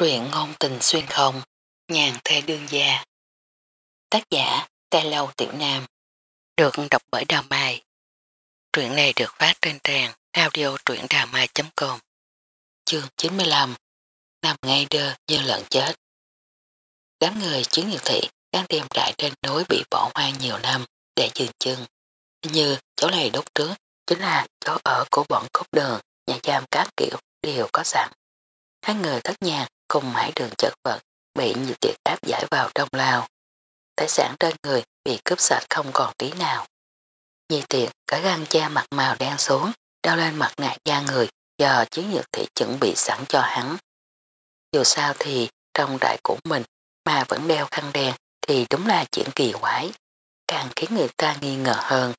Truyện ngôn tình xuyên không, nhàn thê đương gia. Tác giả, Tê Lâu Tiểu Nam. Được đọc bởi Đào Mai. Truyện này được phát trên trang audio truyệnđàmai.com Chương 95 Nằm ngay đơ như lợn chết. Đám người chiến nghiệp thị đang tìm trại trên núi bị bỏ hoang nhiều năm để dừng chân. Như chỗ này đốt trước chính là chỗ ở của bọn cốt đường, nhà giam các kiểu đều có sẵn. Hai người thất nhàng cùng hải đường chật vật bị nhiều tiệt áp giải vào trong lao. Tài sản trên người bị cướp sạch không còn tí nào. Nhi tiệt cả găng cha mặt màu đen xuống, đeo lên mặt nạ da người do chiến nhược thị chuẩn bị sẵn cho hắn. Dù sao thì trong đại của mình mà vẫn đeo khăn đen thì đúng là chuyện kỳ quái, càng khiến người ta nghi ngờ hơn.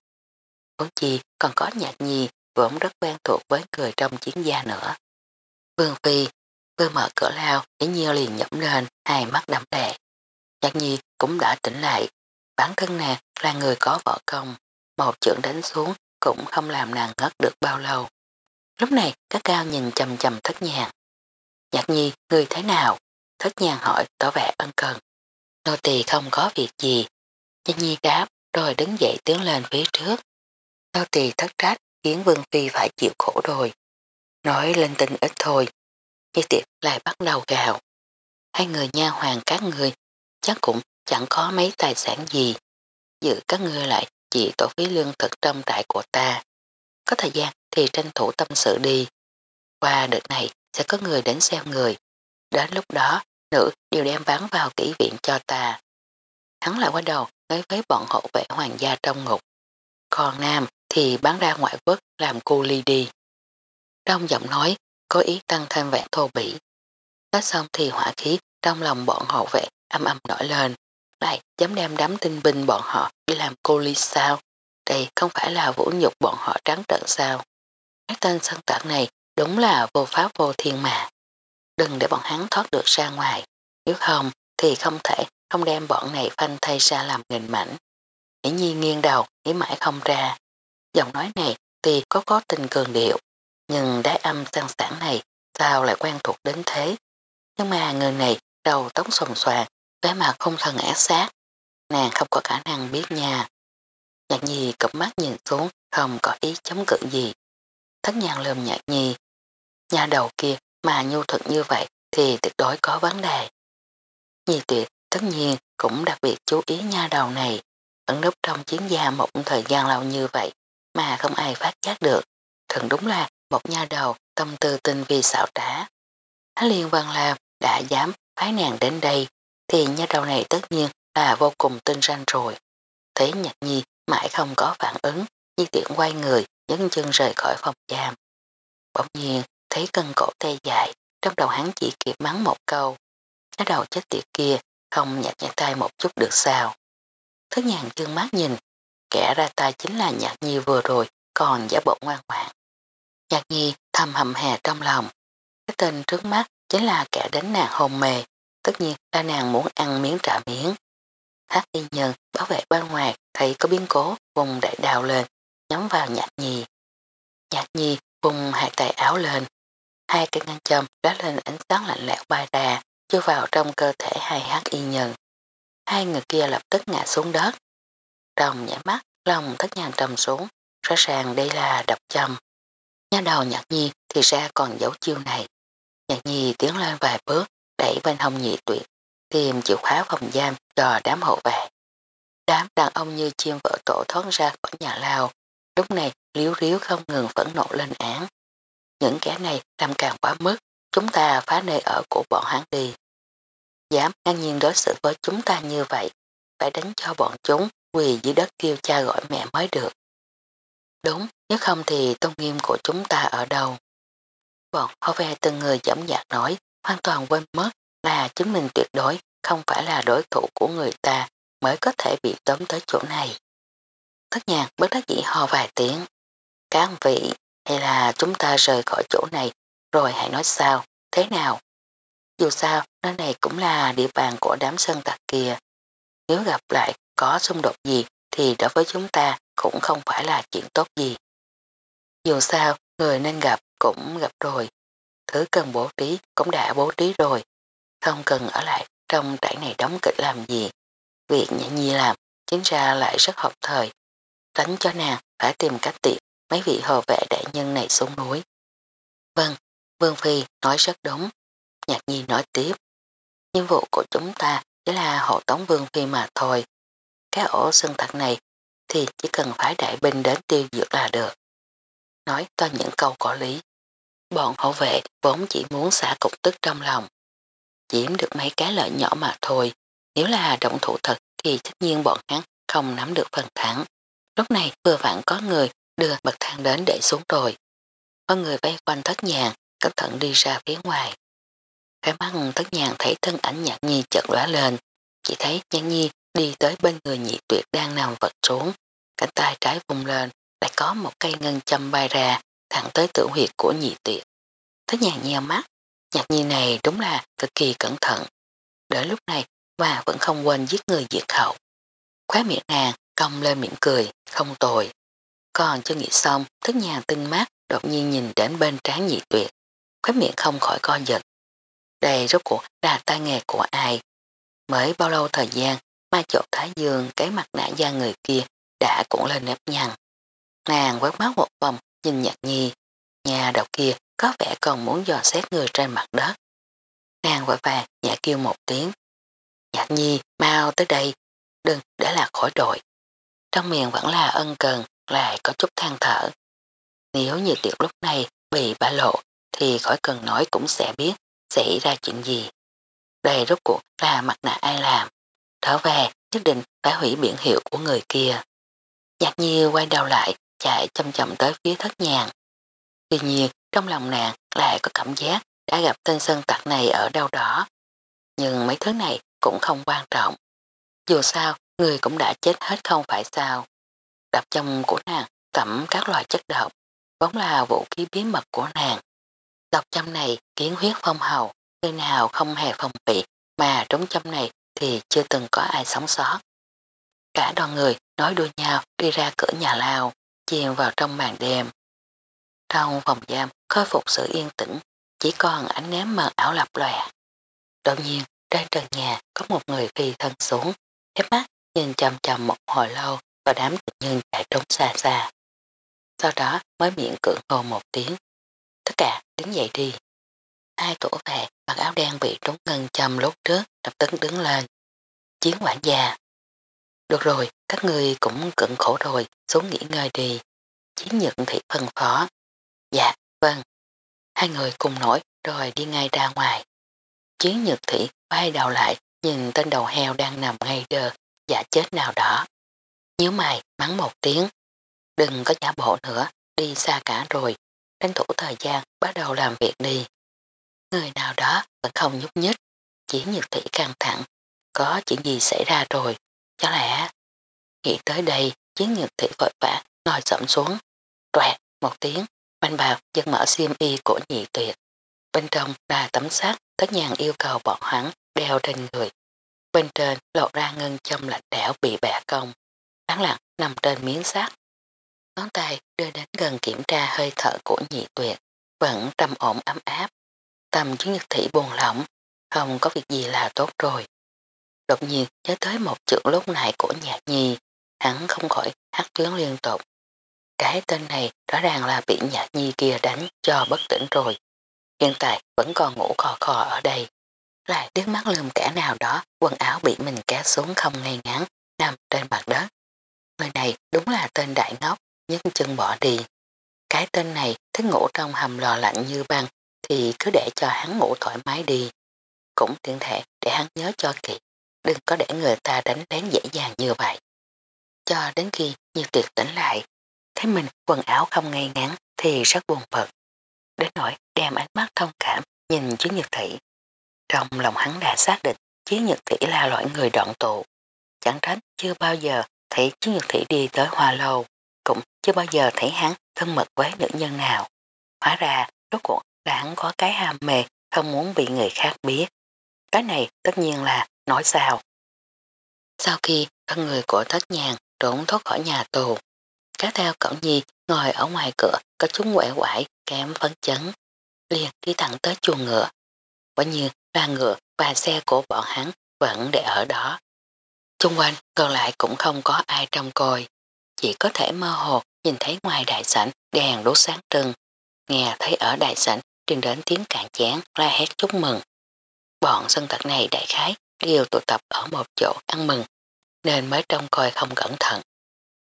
Vốn chi còn có nhạc nhi vốn rất quen thuộc với người trong chiến gia nữa. Vương Phi Vừa mở cửa lao, Yến Nhiêu liền nhẫm lên, hai mắt đậm lệ. Nhạc nhi cũng đã tỉnh lại. Bản thân nàng là người có võ công, một trưởng đánh xuống cũng không làm nàng ngất được bao lâu. Lúc này các cao nhìn chầm chầm thất nhàng. Nhạc nhi, người thế nào? Thất nhàng hỏi tỏ vẻ ân cần. Nô tỳ không có việc gì. Nhạc nhi đáp rồi đứng dậy tiến lên phía trước. Nô tỳ thất trách khiến Vương Phi phải chịu khổ rồi. Nói lên tình ít thôi, Di tiệp lại bắt đầu gào. Hai người nha hoàng các người chắc cũng chẳng có mấy tài sản gì. Giữ các ngươi lại chỉ tổ phí lương thực trong trại của ta. Có thời gian thì tranh thủ tâm sự đi. Qua đợt này sẽ có người đến xem người. Đến lúc đó, nữ đều đem bán vào kỹ viện cho ta. Hắn lại qua đầu nói với bọn hộ vệ hoàng gia trong ngục. Còn nam thì bán ra ngoại quốc làm cô ly đi. Trong giọng nói có ý tăng thêm vẻ thô bỉ. Nói xong thì hỏa khí trong lòng bọn hộ vệ âm âm nổi lên, lại dám đem đám tinh binh bọn họ đi làm cô ly sao, đây không phải là vũ nhục bọn họ trắng trợn sao. Cái tên sân tạc này đúng là vô pháp vô thiên mà. Đừng để bọn hắn thoát được ra ngoài, nếu không thì không thể không đem bọn này phanh thay ra làm nghìn mảnh. Nghĩ nhi nghiêng đầu, nghĩ mãi không ra. Giọng nói này thì có có tình cường điệu, nhưng đái âm sang sản này sao lại quen thuộc đến thế? Nhưng mà người này đầu tóc xồm xoàn, vẻ mặt không thần ác sát. Nàng không có khả năng biết nha. Nhạc nhi cặp mắt nhìn xuống không có ý chống cự gì. Thất nhàng lườm nhạc nhi. Nhà đầu kia mà nhu thực như vậy thì tuyệt đối có vấn đề. Nhi tuyệt tất nhiên cũng đặc biệt chú ý nha đầu này. Ẩn núp trong chiến gia một thời gian lâu như vậy mà không ai phát giác được. Thật đúng là một nha đầu tâm tư tinh vi xảo trá. Hắn liên văn làm đã dám phái nàng đến đây thì nha đầu này tất nhiên là vô cùng tinh ranh rồi. Thấy nhạc nhi mãi không có phản ứng, di tiện quay người, nhấn chân rời khỏi phòng giam. Bỗng nhiên, thấy cân cổ tê dại, trong đầu hắn chỉ kịp mắng một câu. nha đầu chết tiệt kia, không nhạc nhạc tay một chút được sao. thứ nhàng dương mắt nhìn, kẻ ra tay chính là nhạc nhi vừa rồi, còn giả bộ ngoan ngoãn. Nhạc nhi thầm hầm hè trong lòng. Cái tên trước mắt chính là kẻ đánh nàng hồn mề, tất nhiên là nàng muốn ăn miếng trả miếng. Hát y nhân bảo vệ bên ngoài thấy có biến cố vùng đại đào lên, nhắm vào nhạc nhi. Nhạc nhi vùng hai tay áo lên, hai cây ngăn châm đá lên ánh sáng lạnh lẽo bay ra, chưa vào trong cơ thể hai hát y nhân. Hai người kia lập tức ngã xuống đất. Trong nhảy mắt, lòng thất nhàng trầm xuống, rõ ràng đây là đập châm. Nhà đầu nhạc nhi thì ra còn giấu chiêu này. Nhạc nhi tiến lên vài bước, đẩy bên hông nhị tuyệt, tìm chìa khóa phòng giam cho đám hộ vệ. Đám đàn ông như chim vợ tổ thoát ra khỏi nhà lao, lúc này liếu riếu không ngừng phẫn nộ lên án. Những kẻ này làm càng quá mức, chúng ta phá nơi ở của bọn hắn đi. Dám ngang nhiên đối xử với chúng ta như vậy, phải đánh cho bọn chúng quỳ dưới đất kêu cha gọi mẹ mới được. Đúng, nếu không thì tôn nghiêm của chúng ta ở đâu. Bọn hô ve từng người giảm dạc nói, hoàn toàn quên mất là chính mình tuyệt đối không phải là đối thủ của người ta mới có thể bị tóm tới chỗ này. Thất nhạc bất đắc dĩ ho vài tiếng. Các vị, hay là chúng ta rời khỏi chỗ này, rồi hãy nói sao, thế nào? Dù sao, nơi này cũng là địa bàn của đám sơn tặc kia. Nếu gặp lại có xung đột gì thì đối với chúng ta cũng không phải là chuyện tốt gì. Dù sao, người nên gặp cũng gặp rồi. Thứ cần bố trí cũng đã bố trí rồi, không cần ở lại trong trại này đóng kịch làm gì. Việc nhã nhi làm chính ra lại rất hợp thời. Tránh cho nàng phải tìm cách tiệm mấy vị hồ vệ đại nhân này xuống núi. Vâng, Vương Phi nói rất đúng. Nhạc nhi nói tiếp. Nhiệm vụ của chúng ta chỉ là hộ tống Vương Phi mà thôi. Cái ổ sân thật này thì chỉ cần phải đại binh đến tiêu diệt là được. Nói to những câu có lý. Bọn hậu vệ vốn chỉ muốn xả cục tức trong lòng. Chiếm được mấy cái lợi nhỏ mà thôi. Nếu là động thủ thật thì tất nhiên bọn hắn không nắm được phần thắng. Lúc này vừa vặn có người đưa bậc thang đến để xuống rồi. Có người vây quanh thất nhàng, cẩn thận đi ra phía ngoài. Cái mắt thất nhàng thấy thân ảnh nhạc nhi chợt lóa lên, chỉ thấy nhạc nhi đi tới bên người nhị tuyệt đang nằm vật xuống, cánh tay trái vùng lên, lại có một cây ngân châm bay ra, thẳng tới tử huyệt của nhị tuyệt. Thất nhàng nheo mắt, nhạc nhi này đúng là cực kỳ cẩn thận. Đến lúc này mà vẫn không quên giết người diệt khẩu. Khóa miệng nàng cong lên miệng cười, không tồi. Còn chưa nghĩ xong, thức nhàng tinh mắt, đột nhiên nhìn đến bên trán nhị tuyệt. Khóa miệng không khỏi co giật. Đây rốt cuộc là tai nghề của ai? Mới bao lâu thời gian mà chỗ Thái Dương cái mặt nạ da người kia đã cũng lên nếp nhăn. Nàng quét mắt một vòng nhìn nhạc nhi. Nhà đầu kia có vẻ còn muốn dò xét người trên mặt đất. Nàng vội vàng nhả kêu một tiếng. Nhạc nhi mau tới đây, đừng để là khỏi đội. Trong miệng vẫn là ân cần, lại có chút than thở. Nếu như tiệc lúc này bị bả lộ thì khỏi cần nói cũng sẽ biết xảy ra chuyện gì. Đây rốt cuộc là mặt nạ ai làm. Thở về nhất định phải hủy biển hiệu của người kia. Nhạc nhi quay đầu lại chạy chậm chậm tới phía thất nhàng. Tuy nhiên trong lòng nàng lại có cảm giác đã gặp tên sơn tặc này ở đâu đó. Nhưng mấy thứ này cũng không quan trọng. Dù sao, người cũng đã chết hết không phải sao. Đập trong của nàng tẩm các loại chất độc, vốn là vũ khí bí mật của nàng. Độc châm này kiến huyết phong hầu, người nào không hề phòng bị mà trúng châm này thì chưa từng có ai sống sót. Cả đoàn người nói đua nhau đi ra cửa nhà lao, chìm vào trong màn đêm. Trong phòng giam khôi phục sự yên tĩnh, chỉ còn ánh ném mờ ảo lập lòe. Đột nhiên, trên trần nhà có một người phi thân xuống, hép mắt nhìn chầm chầm một hồi lâu và đám tự nhân chạy trốn xa xa. Sau đó mới miệng cưỡng hồ một tiếng. Tất cả đứng dậy đi. Hai tổ về mặc áo đen bị trúng ngân châm lúc trước lập tức đứng lên. Chiến quản gia. Được rồi, các người cũng cận khổ rồi, xuống nghỉ ngơi đi. Chiến nhật thị phân phó. Dạ, vâng. Hai người cùng nổi rồi đi ngay ra ngoài. Chiến nhật thị bay đầu lại nhìn tên đầu heo đang nằm ngay đờ giả chết nào đó. Nhớ mày mắng một tiếng. Đừng có giả bộ nữa, đi xa cả rồi. Tranh thủ thời gian bắt đầu làm việc đi. Người nào đó vẫn không nhúc nhích. Chỉ nhật thị căng thẳng. Có chuyện gì xảy ra rồi. Chắc lẽ nghĩ tới đây chiến nhật thị vội vã ngồi sẫm xuống. Đoạt một tiếng manh bạc dân mở xiêm y của nhị tuyệt. Bên trong là tấm sát tất nhàng yêu cầu bọn hắn đeo trên người. Bên trên lộ ra ngân châm lạnh đẻo bị bẻ cong. Đáng lặng nằm trên miếng sát. Ngón tay đưa đến gần kiểm tra hơi thở của nhị tuyệt. Vẫn trầm ổn ấm áp. Tâm chứng nhật thị buồn lỏng. Không có việc gì là tốt rồi. Đột nhiên nhớ tới một chữ lúc này của nhạc nhi. Hắn không khỏi hát tiếng liên tục. Cái tên này rõ ràng là bị nhạc nhi kia đánh cho bất tỉnh rồi. Hiện tại vẫn còn ngủ khò khò ở đây. Lại tiếc mắt lườm kẻ nào đó, quần áo bị mình kéo xuống không ngay ngắn, nằm trên mặt đất. Người này đúng là tên đại ngốc, nhấc chân bỏ đi. Cái tên này thích ngủ trong hầm lò lạnh như băng, thì cứ để cho hắn ngủ thoải mái đi. Cũng tiện thể để hắn nhớ cho kỹ, đừng có để người ta đánh đến dễ dàng như vậy. Cho đến khi như tuyệt tỉnh lại, thấy mình quần áo không ngay ngắn thì rất buồn phật. Đến nỗi đem ánh mắt thông cảm nhìn chiến nhật thị. Trong lòng hắn đã xác định chiến nhật thị là loại người đoạn tụ. Chẳng trách chưa bao giờ thấy chiến nhật thị đi tới hoa lâu, cũng chưa bao giờ thấy hắn thân mật với nữ nhân nào. Hóa ra, rốt cuộc Đảng có cái ham mê không muốn bị người khác biết. Cái này tất nhiên là nói sao. Sau khi thân người của thất nhàn trốn thoát khỏi nhà tù, cá theo cậu nhi ngồi ở ngoài cửa có chúng quẻ quải kém phấn chấn, liền đi thẳng tới chuồng ngựa. Quả như là ngựa và xe của bọn hắn vẫn để ở đó. Trung quanh còn lại cũng không có ai trong coi, chỉ có thể mơ hồ nhìn thấy ngoài đại sảnh đèn đốt sáng trưng, nghe thấy ở đại sảnh truyền đến tiếng cạn chán la hét chúc mừng. Bọn sân tật này đại khái đều tụ tập ở một chỗ ăn mừng, nên mới trông coi không cẩn thận.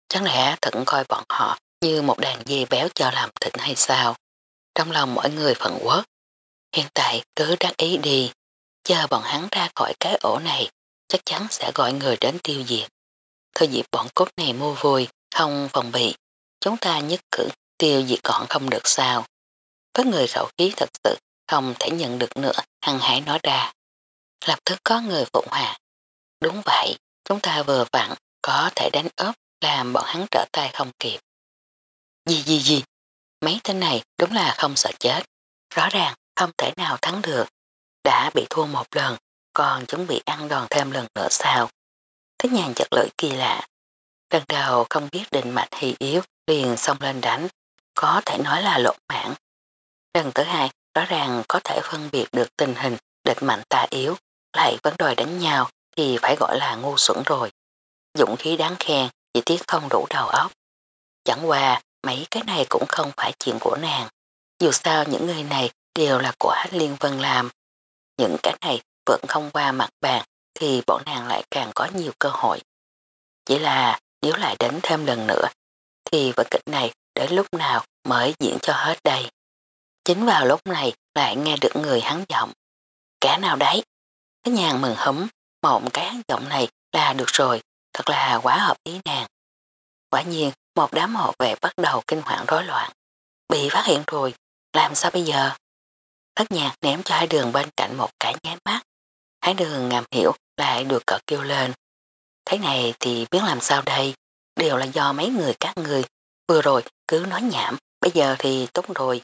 Chẳng lẽ thận coi bọn họ như một đàn dê béo cho làm thịnh hay sao? Trong lòng mỗi người phận quốc. Hiện tại cứ đắc ý đi, chờ bọn hắn ra khỏi cái ổ này, chắc chắn sẽ gọi người đến tiêu diệt. Thời dịp bọn cốt này mua vui, không phòng bị, chúng ta nhất cử tiêu diệt còn không được sao. Có người khẩu khí thật sự không thể nhận được nữa, hăng hải nói ra. Lập tức có người phụng hòa. Đúng vậy, chúng ta vừa vặn có thể đánh ấp làm bọn hắn trở tay không kịp. Gì gì gì, mấy tên này đúng là không sợ chết. Rõ ràng không thể nào thắng được. Đã bị thua một lần, còn chuẩn bị ăn đòn thêm lần nữa sao. Thế nhàn chật lưỡi kỳ lạ. Lần đầu không biết định mạch hay yếu liền xông lên đánh, có thể nói là lộn mãn. Lần thứ hai rõ ràng có thể phân biệt được tình hình địch mạnh ta yếu, lại vẫn đòi đánh nhau thì phải gọi là ngu xuẩn rồi. Dũng khí đáng khen, chỉ tiếc không đủ đầu óc. Chẳng qua, mấy cái này cũng không phải chuyện của nàng. Dù sao những người này đều là của Hát Liên Vân làm. Những cái này vẫn không qua mặt bàn thì bọn nàng lại càng có nhiều cơ hội. Chỉ là nếu lại đến thêm lần nữa thì vở kịch này đến lúc nào mới diễn cho hết đây. Chính vào lúc này lại nghe được người hắn giọng. Cả nào đấy? Cái nhàn mừng hấm, mộng cái hắn giọng này là được rồi, thật là quá hợp ý nàng. Quả nhiên, một đám hộ vệ bắt đầu kinh hoàng rối loạn. Bị phát hiện rồi, làm sao bây giờ? Thất nhạc ném cho hai đường bên cạnh một cái nháy mắt. Hai đường ngầm hiểu lại được cỡ kêu lên. Thế này thì biết làm sao đây? Đều là do mấy người các người. Vừa rồi cứ nói nhảm, bây giờ thì tốt rồi.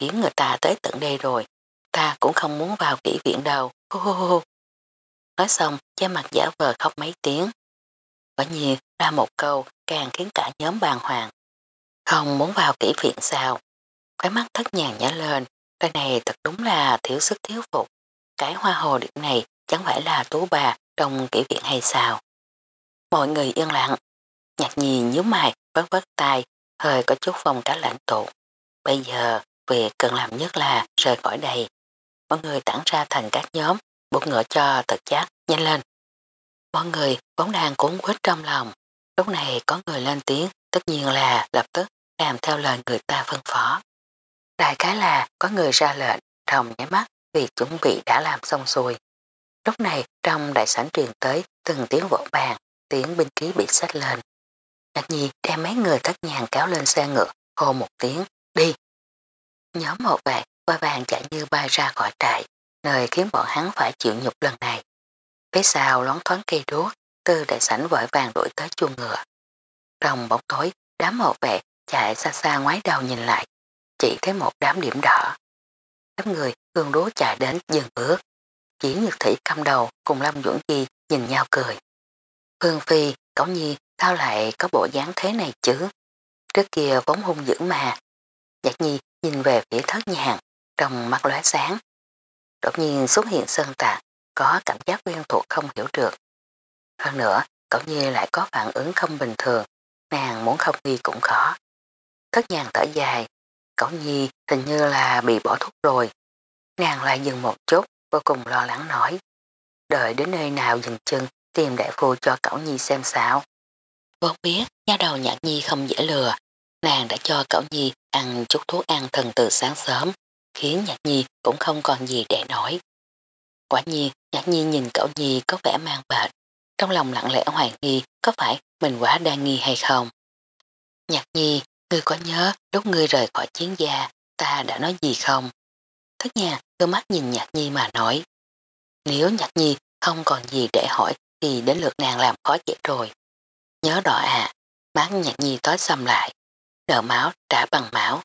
Khiến người ta tới tận đây rồi. Ta cũng không muốn vào kỹ viện đâu. Hô hô hô. Nói xong, che mặt giả vờ khóc mấy tiếng. Quả nhiên ra một câu càng khiến cả nhóm bàn hoàng. Không muốn vào kỹ viện sao? Cái mắt thất nhàng nhả lên, cái này thật đúng là thiếu sức thiếu phục. Cái hoa hồ điện này chẳng phải là tú bà trong kỹ viện hay sao? Mọi người yên lặng, nhạc nhì nhíu mày vất vất tay, hơi có chút phong cá lãnh tụ. Bây giờ, việc cần làm nhất là rời khỏi đây. Mọi người tản ra thành các nhóm, buộc ngựa cho thật chắc, nhanh lên. Mọi người vốn đang cuốn quýt trong lòng. Lúc này có người lên tiếng, tất nhiên là lập tức làm theo lời người ta phân phó. Đại cái là có người ra lệnh, trong nháy mắt việc chuẩn bị đã làm xong xuôi. Lúc này trong đại sảnh truyền tới từng tiếng vỗ bàn, tiếng binh khí bị xách lên. Ngạc nhi đem mấy người thất nhàng kéo lên xe ngựa, hô một tiếng, đi. Nhóm một vạn qua vàng chạy như bay ra khỏi trại, nơi khiến bọn hắn phải chịu nhục lần này. Phía sau lón thoáng cây đuốc, Tư đại sảnh vội vàng đuổi tới chuông ngựa. Trong bóng tối, đám một vẹt chạy xa xa ngoái đầu nhìn lại, chỉ thấy một đám điểm đỏ. Đám người gương đố chạy đến dừng bước. Chỉ nhược thủy cầm đầu cùng Lâm Duẩn Chi nhìn nhau cười. Phương Phi, cậu nhi sao lại có bộ dáng thế này chứ? Trước kia vốn hung dữ mà. Nhạc nhi nhìn về phía thất nhàng, trong mắt lóe sáng. Đột nhiên xuất hiện sơn tạc, có cảm giác quen thuộc không hiểu được. Hơn nữa, cậu nhi lại có phản ứng không bình thường, nàng muốn không nghi cũng khó. Thất nhàng thở dài, cậu nhi hình như là bị bỏ thuốc rồi. Nàng lại dừng một chút, vô cùng lo lắng nói. Đợi đến nơi nào dừng chân, tìm đại phu cho cậu nhi xem sao. Vốn biết, nha đầu nhạc nhi không dễ lừa. Nàng đã cho cậu nhi ăn chút thuốc an thần từ sáng sớm, khiến nhạc nhi cũng không còn gì để nói. Quả nhiên, nhạc nhi nhìn cậu nhi có vẻ mang bệnh. Trong lòng lặng lẽ hoài nghi có phải mình quá đa nghi hay không. Nhạc nhi, ngươi có nhớ lúc ngươi rời khỏi chiến gia, ta đã nói gì không? Thất nhà đôi mắt nhìn nhạc nhi mà nói. Nếu nhạc nhi không còn gì để hỏi thì đến lượt nàng làm khó dễ rồi. Nhớ rõ à, mắt nhạc nhi tối xâm lại. Nợ máu trả bằng máu.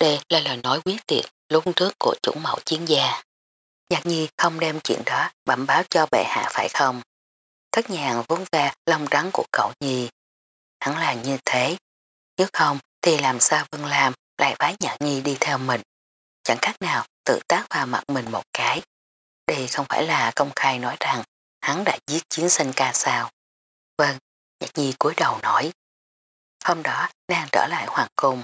Đây là lời nói quyết tiệt lúc trước của chủ mẫu chiến gia. Nhạc nhi không đem chuyện đó bẩm báo cho bệ hạ phải không? Thất nhàng vốn ve lông rắn của cậu nhi. Hắn là như thế. Nếu không thì làm sao Vân Lam lại bái nhạc nhi đi theo mình. Chẳng khác nào tự tác vào mặt mình một cái. đây không phải là công khai nói rằng hắn đã giết chiến sinh ca sao. Vâng, nhạc nhi cúi đầu nói. Hôm đó nàng trở lại hoàng cung,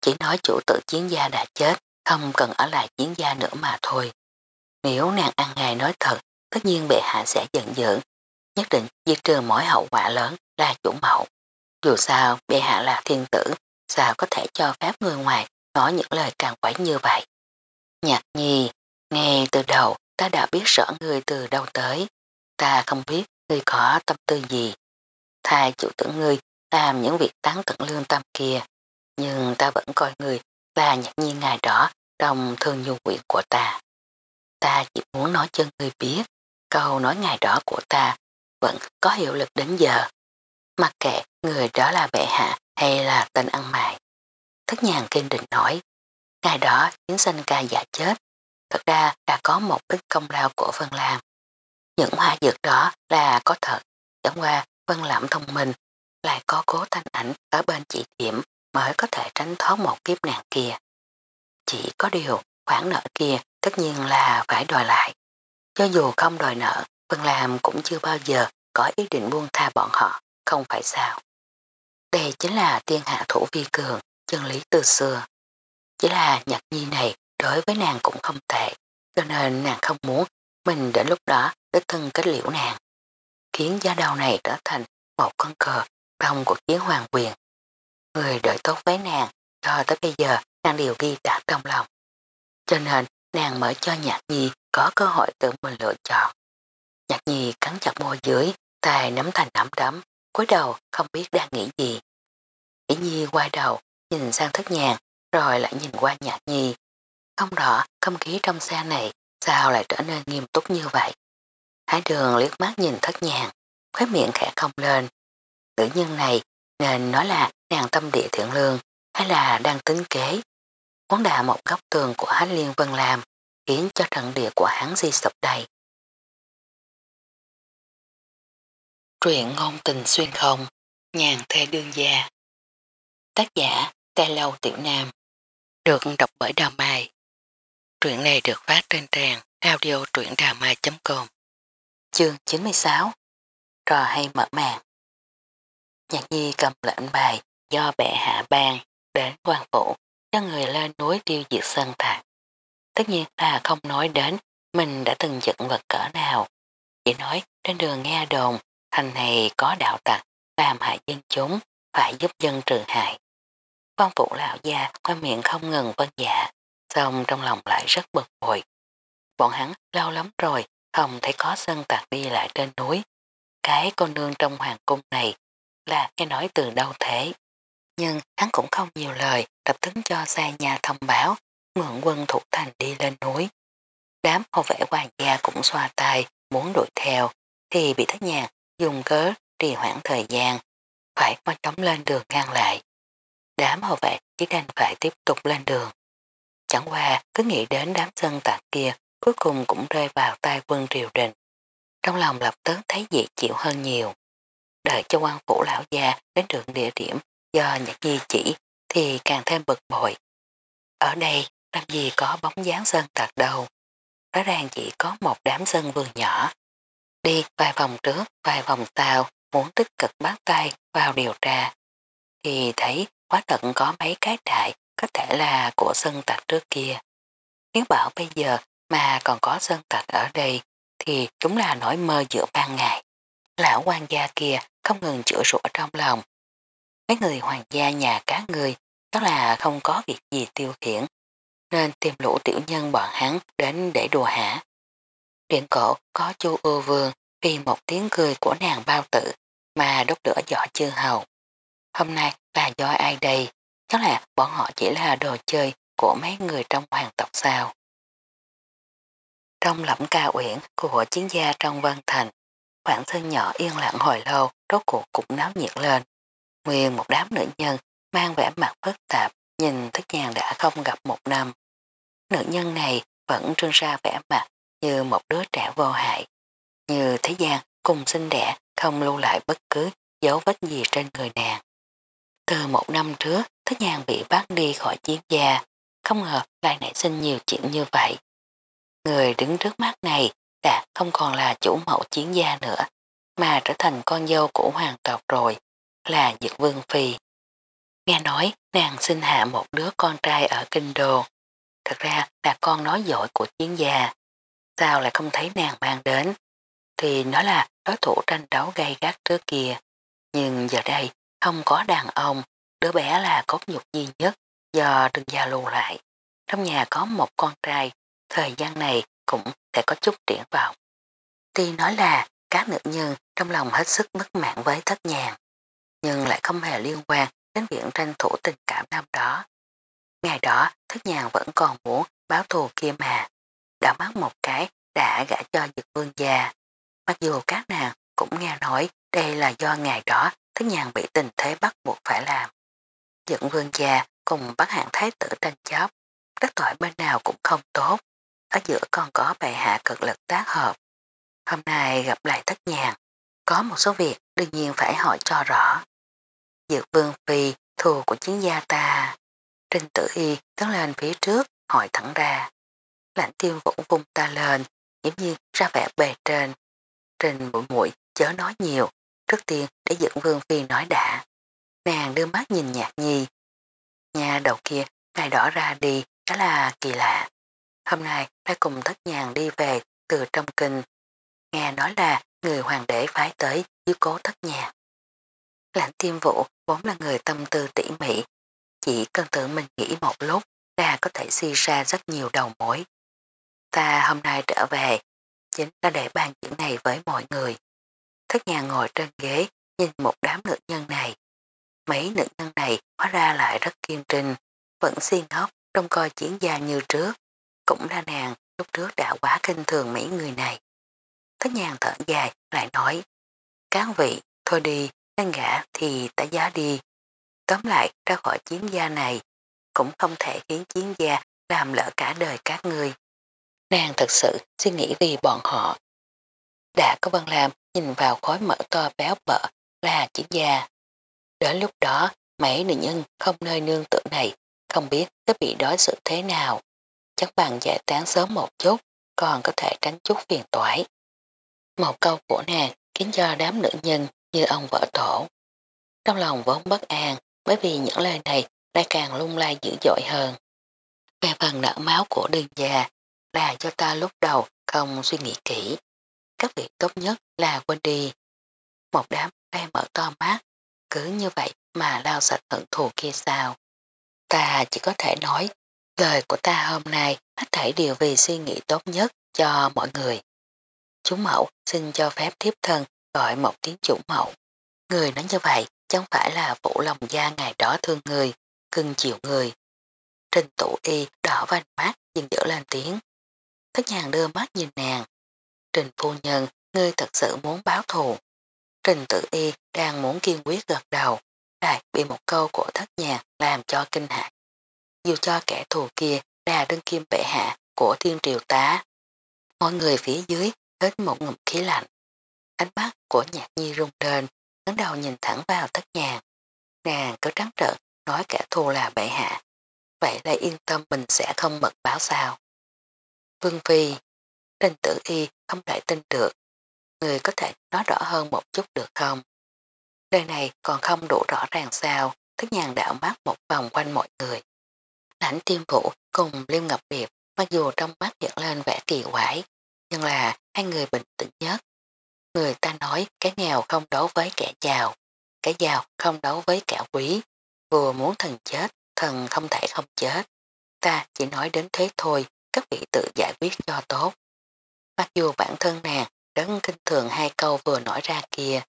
chỉ nói chủ tự chiến gia đã chết, không cần ở lại chiến gia nữa mà thôi. Nếu nàng ăn ngày nói thật, tất nhiên bệ hạ sẽ giận dữ, nhất định diệt trừ mỗi hậu quả lớn là chủ mẫu. Dù sao, bệ hạ là thiên tử, sao có thể cho phép người ngoài nói những lời càng quái như vậy. Nhạc nhi, nghe từ đầu ta đã biết rõ người từ đâu tới, ta không biết người có tâm tư gì. Thay chủ tử ngươi làm những việc tán tận lương tâm kia, nhưng ta vẫn coi người là nhạc nhiên ngài đó trong thương nhu quyện của ta. Ta chỉ muốn nói cho người biết, câu nói ngài đó của ta vẫn có hiệu lực đến giờ. Mặc kệ người đó là bệ hạ hay là tên ăn mày. Thất nhàng kinh định nói, ngài đó chiến sinh ca giả chết, thật ra đã có một ít công lao của Vân Lam. Những hoa dược đó là có thật, chẳng qua Vân Lam thông minh, lại có cố thanh ảnh ở bên chị điểm mới có thể tránh thoát một kiếp nạn kia. Chỉ có điều, khoản nợ kia tất nhiên là phải đòi lại. Cho dù không đòi nợ, Vân Lam cũng chưa bao giờ có ý định buông tha bọn họ, không phải sao. Đây chính là tiên hạ thủ vi cường, chân lý từ xưa. Chỉ là nhạc nhi này đối với nàng cũng không tệ, cho nên nàng không muốn mình đến lúc đó đích thân kết liễu nàng. Khiến giá đầu này trở thành một con cờ trong cuộc chiến hoàng quyền. Người đợi tốt với nàng, cho tới bây giờ nàng đều ghi trả trong lòng. Cho nên nàng mở cho nhạc nhi có cơ hội tự mình lựa chọn. Nhạc nhi cắn chặt môi dưới, tay nắm thành nắm đấm, cúi đầu không biết đang nghĩ gì. Nghĩ nhi quay đầu, nhìn sang thất nhàng, rồi lại nhìn qua nhạc nhi. Không rõ không khí trong xe này sao lại trở nên nghiêm túc như vậy. Hải đường liếc mắt nhìn thất nhàng, khóe miệng khẽ không lên. Nữ nhân này nên nói là nàng tâm địa thiện lương hay là đang tính kế. quán đà một góc tường của Hách Liên Vân làm khiến cho trận địa của hắn di sụp đầy. Truyện ngôn tình xuyên không, nhàn thê đương gia. Tác giả, Tê Lâu Tiểu Nam. Được đọc bởi Đào Mai. Truyện này được phát trên trang audio truyệnđàmai.com Chương 96 Trò hay mở màn Nhạc nhi cầm lệnh bài do bệ hạ ban đến quan phủ cho người lên núi tiêu diệt sơn tạc. Tất nhiên là không nói đến mình đã từng giận vật cỡ nào. Chỉ nói trên đường nghe đồn thành này có đạo tặc làm hại dân chúng, phải giúp dân trừ hại. Quan phụ lão gia qua miệng không ngừng vân dạ xong trong lòng lại rất bực bội. Bọn hắn lâu lắm rồi không thấy có sân tạc đi lại trên núi. Cái con nương trong hoàng cung này là nghe nói từ đâu thế. Nhưng hắn cũng không nhiều lời tập tính cho xe nhà thông báo, mượn quân thủ thành đi lên núi. Đám hộ vệ hoàng gia cũng xoa tay, muốn đuổi theo, thì bị thất nhạc dùng cớ trì hoãn thời gian, phải mau chóng lên đường ngang lại. Đám hộ vệ chỉ đành phải tiếp tục lên đường. Chẳng qua, cứ nghĩ đến đám dân tạc kia, cuối cùng cũng rơi vào tay quân triều đình. Trong lòng lập tức thấy dễ chịu hơn nhiều. Đợi cho quan phủ lão già đến đường địa điểm do Nhật nhi chỉ thì càng thêm bực bội. Ở đây làm gì có bóng dáng sơn tạc đâu. Rõ ràng chỉ có một đám dân vườn nhỏ. Đi vài vòng trước, vài vòng sau, muốn tích cực bắt tay vào điều tra. Thì thấy quá tận có mấy cái trại có thể là của sơn tạc trước kia. Nếu bảo bây giờ mà còn có sơn tạc ở đây thì chúng là nỗi mơ giữa ban ngày. Lão quan gia kia không ngừng chữa rủa trong lòng. Mấy người hoàng gia nhà cá người đó là không có việc gì tiêu khiển nên tìm lũ tiểu nhân bọn hắn đến để đùa hả. Điện cổ có chu ưu vương vì một tiếng cười của nàng bao tử mà đốt lửa giỏ chư hầu. Hôm nay là do ai đây? Chắc là bọn họ chỉ là đồ chơi của mấy người trong hoàng tộc sao. Trong lẫm ca uyển của chiến gia trong Vân Thành, khoảng sân nhỏ yên lặng hồi lâu rốt cuộc cũng náo nhiệt lên. Nguyên một đám nữ nhân mang vẻ mặt phức tạp nhìn thức nhàn đã không gặp một năm. Nữ nhân này vẫn trưng ra vẻ mặt như một đứa trẻ vô hại. Như thế gian cùng sinh đẻ không lưu lại bất cứ dấu vết gì trên người nàng. Từ một năm trước, thức Nhàn bị bắt đi khỏi chiến gia, không ngờ lại nảy sinh nhiều chuyện như vậy. Người đứng trước mắt này đã không còn là chủ mẫu chiến gia nữa, mà trở thành con dâu của hoàng tộc rồi, là Dực Vương Phi. Nghe nói nàng sinh hạ một đứa con trai ở Kinh Đô, thật ra là con nói dội của chiến gia. Sao lại không thấy nàng mang đến? Thì nó là đối thủ tranh đấu gay gắt trước kia. Nhưng giờ đây không có đàn ông, đứa bé là cốt nhục duy nhất do đừng gia lưu lại. Trong nhà có một con trai, thời gian này cũng sẽ có chút triển vọng. Tuy nói là các nữ nhân trong lòng hết sức mất mạng với thất nhàng, nhưng lại không hề liên quan đến việc tranh thủ tình cảm năm đó. Ngày đó thất nhàng vẫn còn muốn báo thù kia mà, đã mắc một cái đã gã cho dực vương gia. Mặc dù các nàng cũng nghe nói đây là do ngày đó thất nhàng bị tình thế bắt buộc phải làm. Dực vương gia cùng bắt hạng thái tử tranh chấp, các tội bên nào cũng không tốt, ở giữa còn có bệ hạ cực lực tác hợp. Hôm nay gặp lại thất nhàng, có một số việc đương nhiên phải hỏi cho rõ. Dược vương phi, thù của chiến gia ta. Trình tử y tiến lên phía trước, hỏi thẳng ra. Lãnh tiêu vũ vung ta lên, giống như ra vẻ bề trên. Trình mũi muội chớ nói nhiều, trước tiên để dựng vương phi nói đã. Nàng đưa mắt nhìn nhạc nhi. Nhà đầu kia, ngày đỏ ra đi, đó là kỳ lạ. Hôm nay đã cùng thất nhàng đi về từ trong kinh. Nghe nói là người hoàng đế phái tới dưới cố thất nhàng. Lãnh tiêm vũ vốn là người tâm tư tỉ mỉ. Chỉ cần tự mình nghĩ một lúc là có thể suy ra rất nhiều đầu mối. Ta hôm nay trở về chính là để bàn chuyện này với mọi người. Thất nhà ngồi trên ghế nhìn một đám nữ nhân này. Mấy nữ nhân này hóa ra lại rất kiên trình, vẫn siêng ngốc trong coi chiến gia như trước. Cũng là nàng lúc trước đã quá kinh thường mấy người này. Thất nhàng thở dài lại nói Các vị, thôi đi, đang gã thì ta giá đi. Tóm lại ra khỏi chiến gia này cũng không thể khiến chiến gia làm lỡ cả đời các người. Nàng thật sự suy nghĩ vì bọn họ. Đã có Văn Lam nhìn vào khói mỡ to béo bở là chiến gia. Đến lúc đó, mấy nữ nhân không nơi nương tựa này không biết sẽ bị đối xử thế nào. Chắc bằng giải tán sớm một chút, còn có thể tránh chút phiền toái. Một câu của nàng khiến cho đám nữ nhân như ông vợ tổ. Trong lòng vốn bất an bởi vì những lời này lại càng lung lay dữ dội hơn. Về phần nở máu của đường già là cho ta lúc đầu không suy nghĩ kỹ. Các việc tốt nhất là quên đi. Một đám tay mở to mắt, cứ như vậy mà lao sạch hận thù kia sao. Ta chỉ có thể nói, lời của ta hôm nay hết thảy đều vì suy nghĩ tốt nhất cho mọi người. Chú mẫu xin cho phép thiếp thân gọi một tiếng chủ mẫu. Người nói như vậy chẳng phải là vũ lòng gia ngày đó thương người, cưng chiều người. Trình tủ y đỏ vành mắt dừng dỡ lên tiếng. Thất nhàng đưa mắt nhìn nàng. Trình phu nhân, ngươi thật sự muốn báo thù. Trình tự y đang muốn kiên quyết gật đầu, lại bị một câu của thất nhàng làm cho kinh hãi. Dù cho kẻ thù kia là đơn kim bệ hạ của thiên triều tá. Mọi người phía dưới hết một ngụm khí lạnh. Ánh mắt của nhạc nhi rung lên, ngấn đầu nhìn thẳng vào thất nhàng. Nàng cứ trắng trợn nói kẻ thù là bệ hạ. Vậy là yên tâm mình sẽ không mật báo sao. Vương Phi, Trình tử y không thể tin được. Người có thể nói rõ hơn một chút được không? Đời này còn không đủ rõ ràng sao, thức nhàn đảo mắt một vòng quanh mọi người. Lãnh tiêm vũ cùng Liêm Ngọc Điệp mặc dù trong mắt dẫn lên vẻ kỳ quái, nhưng là hai người bình tĩnh nhất. Người ta nói cái nghèo không đấu với kẻ giàu, cái giàu không đấu với kẻ quý, vừa muốn thần chết, thần không thể không chết. Ta chỉ nói đến thế thôi, các vị tự giải quyết cho tốt. Mặc dù bản thân nàng đấng kinh thường hai câu vừa nói ra kia,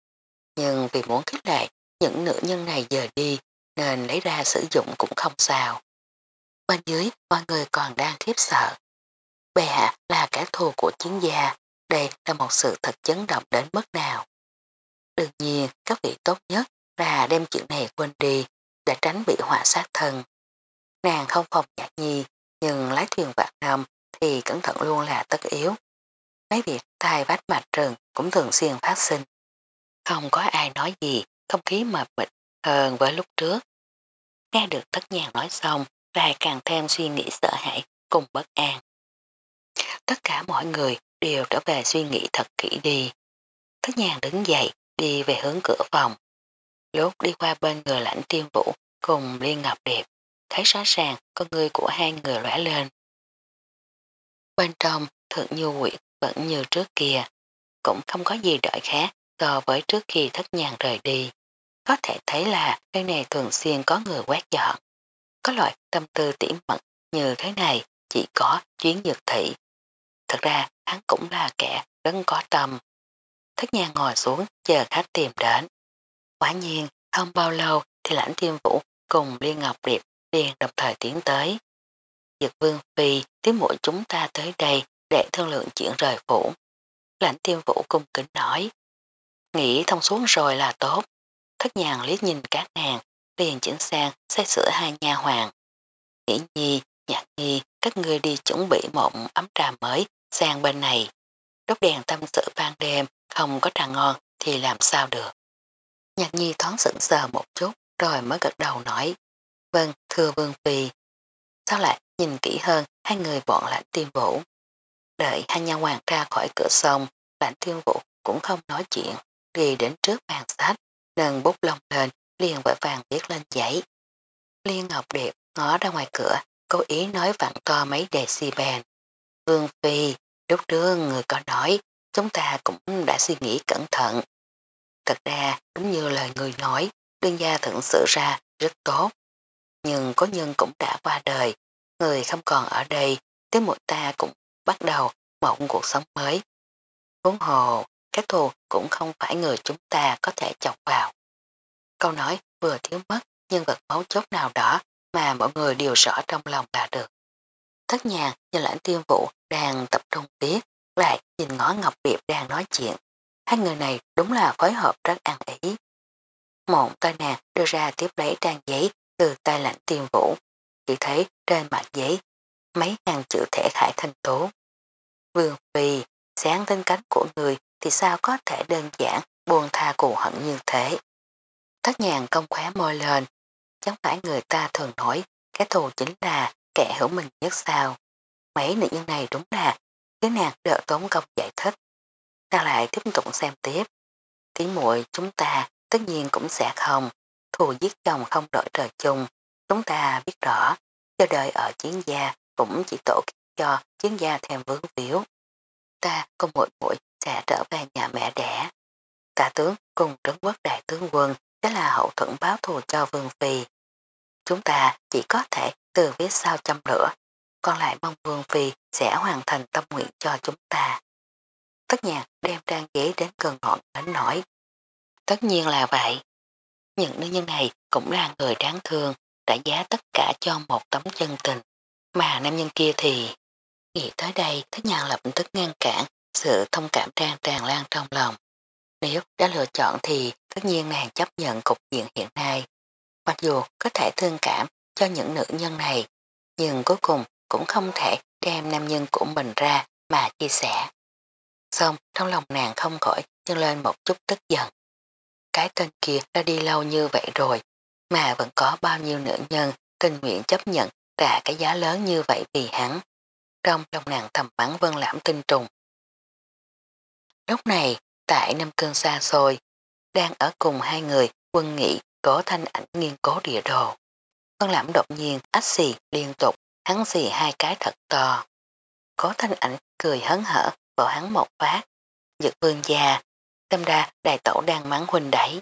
nhưng vì muốn khích lệ những nữ nhân này giờ đi nên lấy ra sử dụng cũng không sao. Bên dưới mọi người còn đang khiếp sợ. Bệ hạ là kẻ thù của chiến gia, đây là một sự thật chấn động đến mức nào. Đương nhiên, các vị tốt nhất là đem chuyện này quên đi để tránh bị họa sát thân. Nàng không phòng nhạc nhi, nhưng lái thuyền vạn năm thì cẩn thận luôn là tất yếu. Mấy việc tai vách mạch rừng cũng thường xuyên phát sinh. Không có ai nói gì, không khí mập mịt hơn với lúc trước. Nghe được tất nhàng nói xong, lại càng thêm suy nghĩ sợ hãi cùng bất an. tất cả mọi người đều trở về suy nghĩ thật kỹ đi. Thất nhàng đứng dậy, đi về hướng cửa phòng. Lúc đi qua bên người lãnh tiêm vũ cùng Liên Ngọc Điệp, thấy rõ ràng con người của hai người lõa lên. Bên trong, thượng nhu quyệt vẫn như trước kia, cũng không có gì đợi khác so với trước khi thất nhàng rời đi. Có thể thấy là nơi này thường xuyên có người quét dọn. Có loại tâm tư tỉ mật như thế này chỉ có chuyến dược thị. Thật ra hắn cũng là kẻ rất có tâm. Thất nhà ngồi xuống chờ khách tìm đến. Quả nhiên không bao lâu thì lãnh tiêm vũ cùng Liên Ngọc Điệp liền đồng thời tiến tới. Dược vương phi tiếng mũi chúng ta tới đây để thương lượng chuyện rời phủ. Lãnh tiêm vũ cung kính nói. Nghĩ thông xuống rồi là tốt. Thất nhàng liếc nhìn các nàng, liền chỉnh sang xây sửa hai nhà hoàng. Nghĩ nhi, nhạc nhi, các ngươi đi chuẩn bị mộng ấm trà mới sang bên này. Đốt đèn tâm sự ban đêm, không có trà ngon thì làm sao được. Nhạc nhi thoáng sững sờ một chút rồi mới gật đầu nói. Vâng, thưa vương phi. Sao lại nhìn kỹ hơn hai người bọn lãnh tiêm vũ. Đợi hai nhà hoàng ra khỏi cửa sông, lãnh tiêm vũ cũng không nói chuyện, đi đến trước bàn sách, nâng bút lông lên, liền vội vàng viết lên giấy. Liên Ngọc Điệp ngó ra ngoài cửa, cố ý nói vặn to mấy decibel. Vương Phi, lúc trước người có nói, chúng ta cũng đã suy nghĩ cẩn thận. Thật ra, đúng như lời người nói, đương gia thận sự ra rất tốt. Nhưng có nhân cũng đã qua đời, người không còn ở đây, tới một ta cũng bắt đầu một cuộc sống mới. Vốn hồ, cái thù cũng không phải người chúng ta có thể chọc vào. Câu nói vừa thiếu mất nhân vật máu chốt nào đó mà mọi người đều rõ trong lòng là được. Thất nhàng như lãnh tiên vụ đang tập trung viết, lại nhìn ngó Ngọc Điệp đang nói chuyện. Hai người này đúng là phối hợp rất ăn ý. Một tay nàng đưa ra tiếp lấy trang giấy từ tay lãnh tiên vũ. Chỉ thấy trên mặt giấy mấy hàng chữ thể khải thanh tố. Vương Phi, sáng tên cánh của người thì sao có thể đơn giản buồn tha cù hận như thế. Thất nhàng công khóe môi lên, chẳng phải người ta thường nói cái thù chính là kẻ hữu mình nhất sao. Mấy nữ nhân này đúng là cái nàng đỡ tốn công giải thích. Ta lại tiếp tục xem tiếp. Tiếng muội chúng ta tất nhiên cũng sẽ không. Thù giết chồng không đổi trời chung. Chúng ta biết rõ, cho đời ở chiến gia cũng chỉ tổ cho chiến gia thèm vướng víu. Ta cùng muội muội sẽ trở về nhà mẹ đẻ. Tạ tướng cùng trấn quốc đại tướng quân đó là hậu thuẫn báo thù cho Vương Phi. Chúng ta chỉ có thể từ viết sao châm lửa, còn lại mong Vương Phi sẽ hoàn thành tâm nguyện cho chúng ta. Tất nhạc đem trang giấy đến cơn ngọn đến nổi. Tất nhiên là vậy. Những nữ nhân này cũng là người đáng thương, đã giá tất cả cho một tấm chân tình. Mà nam nhân kia thì... Nghĩ tới đây, thất Nhạc lập tức ngăn cản sự thông cảm trang tràn lan trong lòng. Nếu đã lựa chọn thì tất nhiên nàng chấp nhận cục diện hiện nay. Mặc dù có thể thương cảm cho những nữ nhân này, nhưng cuối cùng cũng không thể đem nam nhân của mình ra mà chia sẻ. Xong trong lòng nàng không khỏi nhân lên một chút tức giận. Cái tên kia đã đi lâu như vậy rồi, mà vẫn có bao nhiêu nữ nhân tình nguyện chấp nhận trả cái giá lớn như vậy vì hắn. Trong lòng nàng thầm bắn vân lãm tinh trùng. Lúc này, tại Nam Cương xa xôi, đang ở cùng hai người quân nghị có thanh ảnh nghiên cố địa đồ. Con lãm đột nhiên ách xì liên tục, hắn xì hai cái thật to. Có thanh ảnh cười hấn hở, vào hắn một phát. Giật vương già, tâm ra đại tổ đang mắng huynh đẩy.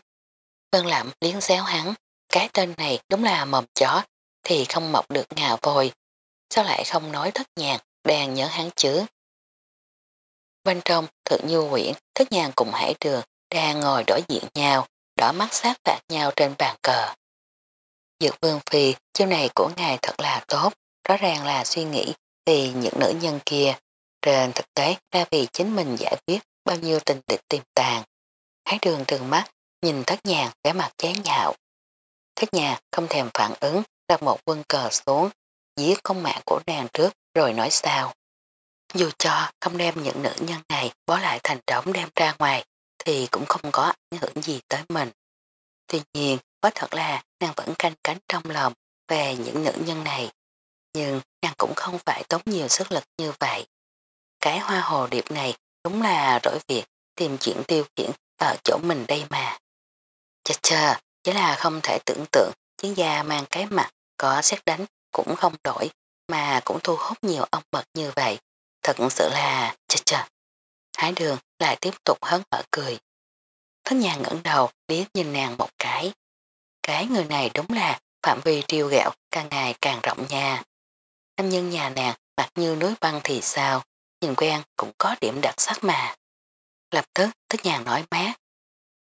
Con lãm liến xéo hắn, cái tên này đúng là mầm chó, thì không mọc được ngà vôi. Sao lại không nói thất nhạc, đang nhớ hắn chứ? Bên trong, thượng như quyển, thất nhàng cùng hải đường đang ngồi đối diện nhau, đỏ mắt sát phạt nhau trên bàn cờ. Dược vương phi, chiêu này của ngài thật là tốt, rõ ràng là suy nghĩ vì những nữ nhân kia. Trên thực tế là vì chính mình giải quyết bao nhiêu tình địch tiềm tàng. Hải đường trừng mắt, nhìn thất nhàng vẻ mặt chán nhạo. Thất nhàng không thèm phản ứng, đặt một quân cờ xuống, giết con mạng của nàng trước rồi nói sao. Dù cho không đem những nữ nhân này bó lại thành trống đem ra ngoài thì cũng không có ảnh hưởng gì tới mình. Tuy nhiên, có thật là nàng vẫn canh cánh trong lòng về những nữ nhân này. Nhưng nàng cũng không phải tốn nhiều sức lực như vậy. cái hoa hồ điệp này đúng là rỗi việc tìm chuyện tiêu khiển ở chỗ mình đây mà. Chà chà, chỉ là không thể tưởng tượng chiến gia mang cái mặt có xét đánh cũng không đổi mà cũng thu hút nhiều ông mật như vậy. Thật sự là chà chà. Hải đường lại tiếp tục hớn hở cười. Thất nhà ngẩng đầu liếc nhìn nàng một cái. Cái người này đúng là phạm vi triêu gạo càng ngày càng rộng nha. Nam nhân nhà nàng mặc như núi băng thì sao, nhìn quen cũng có điểm đặc sắc mà. Lập tức thất nhàn nói mát.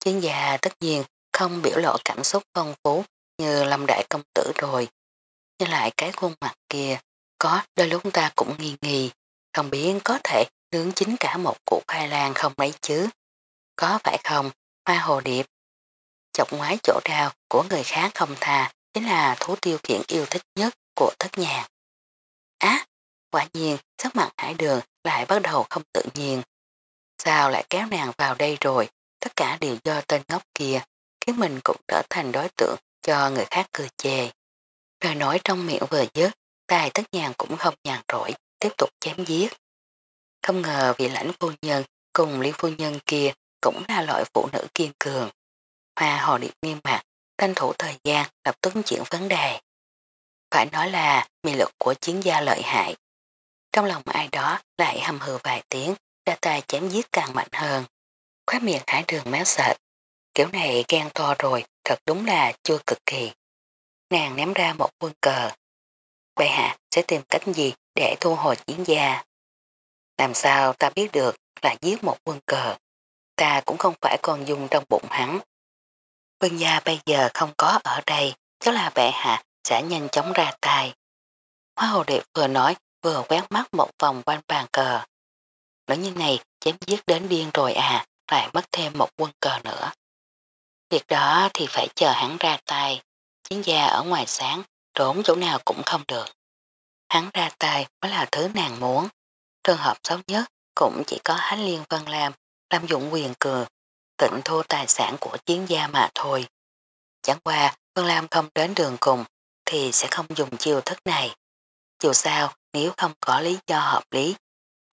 Chuyên gia tất nhiên không biểu lộ cảm xúc phong phú như lâm đại công tử rồi. Nhưng lại cái khuôn mặt kia, có đôi lúc ta cũng nghi nghi, không biết có thể nướng chính cả một củ khoai lang không mấy chứ. Có phải không, hoa hồ điệp? Chọc ngoái chỗ đào của người khác không thà chính là thú tiêu khiển yêu thích nhất của thất nhà. Á, quả nhiên sắc mặt hải đường lại bắt đầu không tự nhiên. Sao lại kéo nàng vào đây rồi, tất cả đều do tên ngốc kia, khiến mình cũng trở thành đối tượng cho người khác cười chê. Lời nói trong miệng vừa dứt, tài tất nhàn cũng không nhàn rỗi, tiếp tục chém giết. Không ngờ vị lãnh phu nhân cùng liên phu nhân kia cũng là loại phụ nữ kiên cường. Hoa hồ điệp nghiêm mặt, tranh thủ thời gian lập tức chuyển vấn đề. Phải nói là mị lực của chiến gia lợi hại. Trong lòng ai đó lại hầm hừ vài tiếng, ra tay chém giết càng mạnh hơn. Khóa miệng hải đường méo sệt. Kiểu này ghen to rồi, thật đúng là chưa cực kỳ. Nàng ném ra một quân cờ. vậy hạ sẽ tìm cách gì để thu hồi chiến gia. Làm sao ta biết được là giết một quân cờ. Ta cũng không phải còn dung trong bụng hắn. Quân gia bây giờ không có ở đây, chắc là bệ hạ sẽ nhanh chóng ra tay. Hoa hồ điệp vừa nói vừa quét mắt một vòng quanh bàn cờ. Nữ nhân này chém giết đến điên rồi à, lại mất thêm một quân cờ nữa. Việc đó thì phải chờ hắn ra tay, chiến gia ở ngoài sáng, trốn chỗ nào cũng không được. Hắn ra tay mới là thứ nàng muốn. Trường hợp xấu nhất cũng chỉ có Hách Liên Vân Lam làm dụng quyền cường, tịnh thu tài sản của chiến gia mà thôi. Chẳng qua Vân Lam không đến đường cùng thì sẽ không dùng chiêu thức này. Dù sao nếu không có lý do hợp lý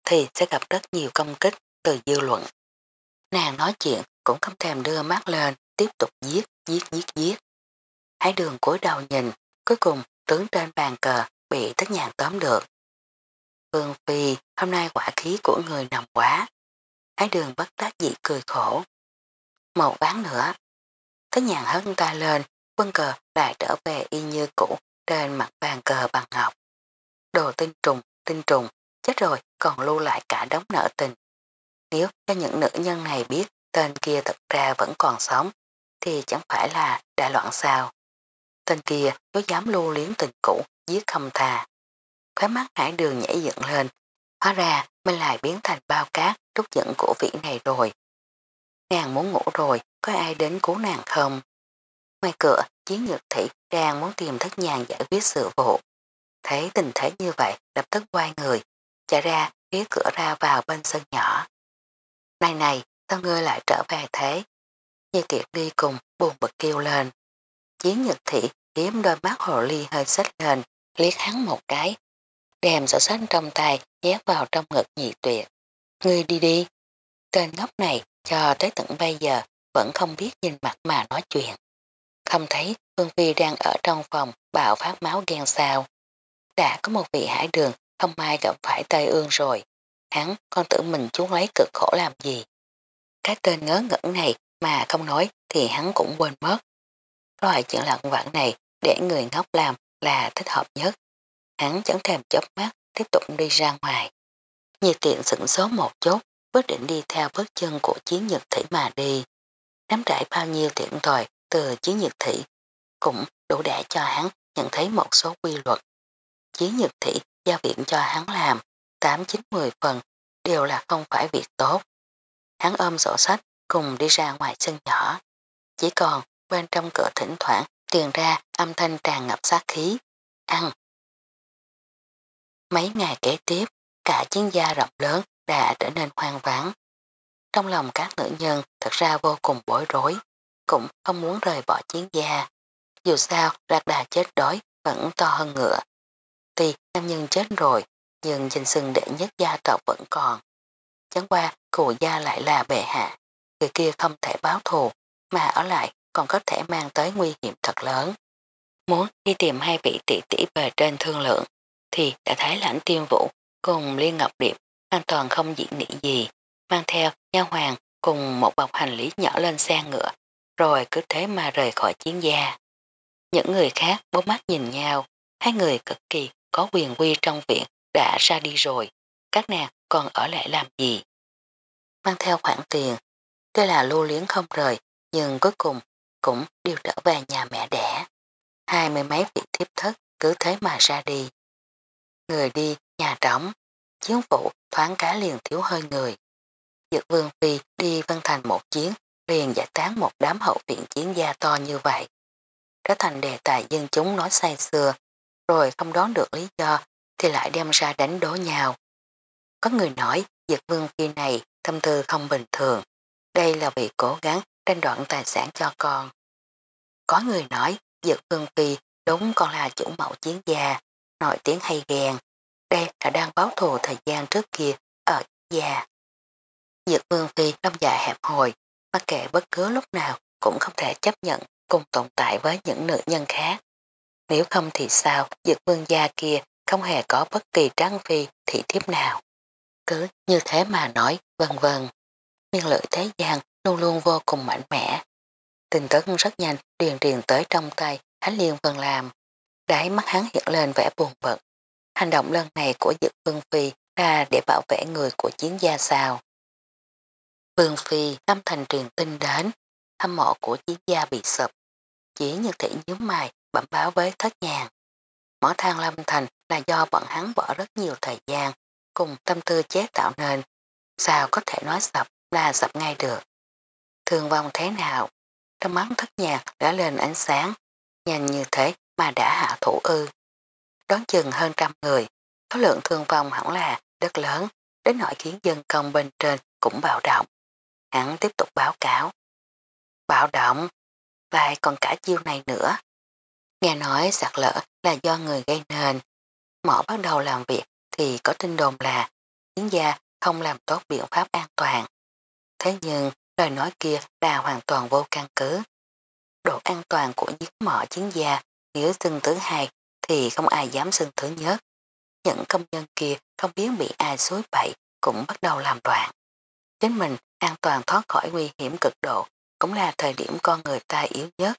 thì sẽ gặp rất nhiều công kích từ dư luận. Nàng nói chuyện cũng không thèm đưa mắt lên tiếp tục giết, giết, giết, giết. Hải đường cúi đầu nhìn, cuối cùng tướng trên bàn cờ bị tất nhàn tóm được. Vương Phi, hôm nay quả khí của người nằm quá. Ái đường bất đắc dĩ cười khổ. Một ván nữa. Tất nhàn hấn ta lên, quân cờ lại trở về y như cũ trên mặt bàn cờ bằng ngọc. Đồ tinh trùng, tinh trùng, chết rồi còn lưu lại cả đống nợ tình. Nếu cho những nữ nhân này biết tên kia thật ra vẫn còn sống, thì chẳng phải là đại loạn sao. Tên kia có dám lưu liếng tình cũ, giết không thà. Khói mắt hải đường nhảy dựng lên, hóa ra mình lại biến thành bao cát trút giận của vị này rồi. Nàng muốn ngủ rồi, có ai đến cứu nàng không? Ngoài cửa, chiến nhược thị đang muốn tìm thất nhàng giải quyết sự vụ. Thấy tình thế như vậy, lập tức quay người, chạy ra phía cửa ra vào bên sân nhỏ. Này này, sao ngươi lại trở về thế? Như tiệc đi cùng, buồn bực kêu lên. Chiến nhật thị hiếm đôi mắt hồ ly hơi xách lên, liếc hắn một cái. Đem sổ sách trong tay, nhét vào trong ngực nhị tuyệt. Ngươi đi đi. Tên ngốc này, cho tới tận bây giờ, vẫn không biết nhìn mặt mà nói chuyện. Không thấy Phương Phi đang ở trong phòng bạo phát máu ghen sao. Đã có một vị hải đường, không may gặp phải tây ương rồi. Hắn, con tự mình chú lấy cực khổ làm gì. Cái tên ngớ ngẩn này mà không nói thì hắn cũng quên mất. Loại chuyện lặng vãn này để người ngốc làm là thích hợp nhất. Hắn chẳng thèm chớp mắt tiếp tục đi ra ngoài. Nhi tiện sửng số một chút, quyết định đi theo bước chân của chiến nhật thủy mà đi. Nắm trải bao nhiêu tiện tòi từ chiến nhật thủy cũng đủ để cho hắn nhận thấy một số quy luật. Chiến nhật thị giao viện cho hắn làm 8-9-10 phần đều là không phải việc tốt. Hắn ôm sổ sách cùng đi ra ngoài sân nhỏ. Chỉ còn bên trong cửa thỉnh thoảng truyền ra âm thanh tràn ngập sát khí. Ăn. Mấy ngày kế tiếp, cả chiến gia rộng lớn đã trở nên hoang vắng. Trong lòng các nữ nhân thật ra vô cùng bối rối, cũng không muốn rời bỏ chiến gia. Dù sao, lạc đà chết đói vẫn to hơn ngựa. Thì nam nhân chết rồi, nhưng danh xưng đệ nhất gia tộc vẫn còn. Chẳng qua cụ gia lại là bệ hạ, người kia không thể báo thù, mà ở lại còn có thể mang tới nguy hiểm thật lớn. Muốn đi tìm hai vị tỷ tỷ bề trên thương lượng, thì đã thấy lãnh tiêm vũ cùng Liên Ngọc Điệp hoàn toàn không diễn nghĩ gì, mang theo nha hoàng cùng một bọc hành lý nhỏ lên xe ngựa, rồi cứ thế mà rời khỏi chiến gia. Những người khác bố mắt nhìn nhau, hai người cực kỳ có quyền quy trong viện đã ra đi rồi, các nàng còn ở lại làm gì? Mang theo khoản tiền, đây là lưu liếng không rời, nhưng cuối cùng cũng đều trở về nhà mẹ đẻ. Hai mươi mấy vị thiếp thất cứ thế mà ra đi. Người đi, nhà trống, chiến phụ thoáng cá liền thiếu hơi người. Dược vương phi đi vân thành một chiến, liền giải tán một đám hậu viện chiến gia to như vậy. Trở thành đề tài dân chúng nói say xưa, rồi không đón được lý do thì lại đem ra đánh đố nhau. Có người nói dược vương phi này tâm tư không bình thường, đây là vì cố gắng tranh đoạn tài sản cho con. Có người nói dược vương phi đúng còn là chủ mẫu chiến gia, nổi tiếng hay ghen, đây là đang báo thù thời gian trước kia ở gia. Dược vương phi trong dạ hẹp hồi, mặc kệ bất cứ lúc nào cũng không thể chấp nhận cùng tồn tại với những nữ nhân khác. Nếu không thì sao dược vương gia kia không hề có bất kỳ trang phi thị thiếp nào. Cứ như thế mà nói, vân vân. Miên lợi thế gian luôn luôn vô cùng mạnh mẽ. Tình tức rất nhanh điền điền tới trong tay Thánh Liên Vân làm. Đáy mắt hắn hiện lên vẻ buồn bực. Hành động lần này của Dực Vương Phi là để bảo vệ người của chiến gia sao. Vương Phi tâm thành truyền tin đến, thăm mộ của chiến gia bị sụp. Chỉ như thể nhớ mày bẩm báo với thất nhàng. Mỏ thang lâm thành là do bọn hắn bỏ rất nhiều thời gian cùng tâm tư chế tạo nên. Sao có thể nói sập là sập ngay được. Thương vong thế nào? Trong mắt thất nhạc đã lên ánh sáng. Nhanh như thế mà đã hạ thủ ư. Đón chừng hơn trăm người. số lượng thương vong hẳn là rất lớn. Đến nỗi khiến dân công bên trên cũng bạo động. Hắn tiếp tục báo cáo. Bạo động, lại còn cả chiêu này nữa. Nghe nói sạt lỡ là do người gây nên. Mỏ bắt đầu làm việc thì có tin đồn là chiến gia không làm tốt biện pháp an toàn. Thế nhưng lời nói kia là hoàn toàn vô căn cứ. Độ an toàn của giết mỏ chiến gia nếu xưng thứ hai thì không ai dám xưng thứ nhất. Những công nhân kia không biết bị ai xối bậy cũng bắt đầu làm đoạn. Chính mình an toàn thoát khỏi nguy hiểm cực độ cũng là thời điểm con người ta yếu nhất.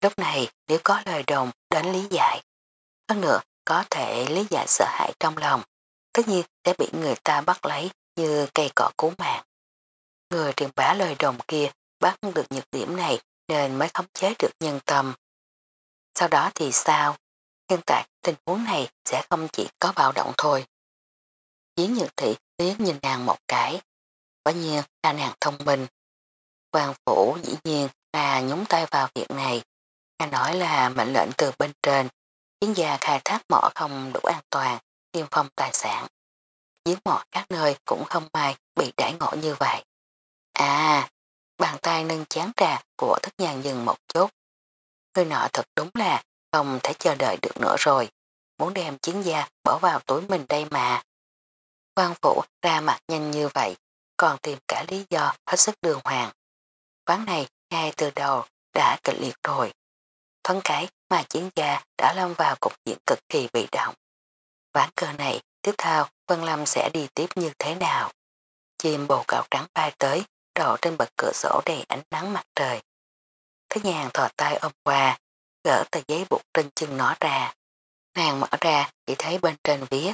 Lúc này nếu có lời đồng đến lý giải, hơn nữa có thể lý giải sợ hãi trong lòng, tất nhiên sẽ bị người ta bắt lấy như cây cỏ cứu mạng. Người truyền bá lời đồng kia bắt được nhược điểm này nên mới khống chế được nhân tâm. Sau đó thì sao? Hiện tại tình huống này sẽ không chỉ có bạo động thôi. Chiến nhược thị liếc nhìn nàng một cái. Quả nhiên là nàng thông minh. Hoàng phủ dĩ nhiên là nhúng tay vào việc này. Nghe nói là mệnh lệnh từ bên trên. Chiến gia khai thác mỏ không đủ an toàn, tiêm phong tài sản. Giếng mỏ các nơi cũng không may bị đãi ngộ như vậy. À, bàn tay nâng chán trà của thất nhàn dừng một chút. Người nọ thật đúng là không thể chờ đợi được nữa rồi. Muốn đem chiến gia bỏ vào túi mình đây mà. Quan phủ ra mặt nhanh như vậy, còn tìm cả lý do hết sức đường hoàng. Ván này ngay từ đầu đã kịch liệt rồi. Thoáng cái mà chiến gia đã lâm vào cục diện cực kỳ bị động. Ván cờ này tiếp theo Vân Lâm sẽ đi tiếp như thế nào? Chim bồ cạo trắng bay tới, đổ trên bậc cửa sổ đầy ánh nắng mặt trời. Thế nhàn thò tay ôm qua, gỡ tờ giấy bụt trên chân nó ra. Nàng mở ra chỉ thấy bên trên viết,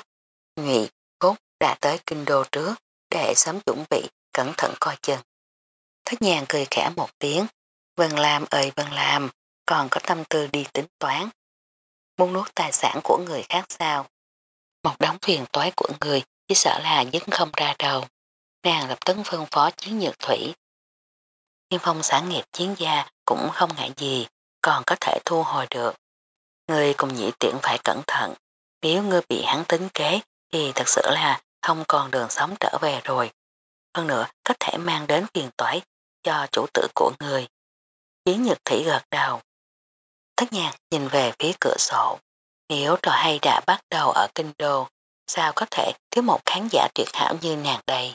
Nhụy, Cốt đã tới kinh đô trước, để sớm chuẩn bị, cẩn thận coi chừng. Thất nhàn cười khẽ một tiếng, Vân Lam ơi Vân Lam, còn có tâm tư đi tính toán. Muốn nuốt tài sản của người khác sao? Một đống phiền toái của người chỉ sợ là dứt không ra đầu. Nàng lập tức phân phó chiến nhược thủy. Thiên phong sản nghiệp chiến gia cũng không ngại gì, còn có thể thu hồi được. Người cùng nhị tiện phải cẩn thận. Nếu ngươi bị hắn tính kế thì thật sự là không còn đường sống trở về rồi. Hơn nữa có thể mang đến phiền toái cho chủ tử của người. Chiến nhược thủy gật đầu. Thất nhạc nhìn về phía cửa sổ. Nếu trò hay đã bắt đầu ở kinh đô, sao có thể thiếu một khán giả tuyệt hảo như nàng đây.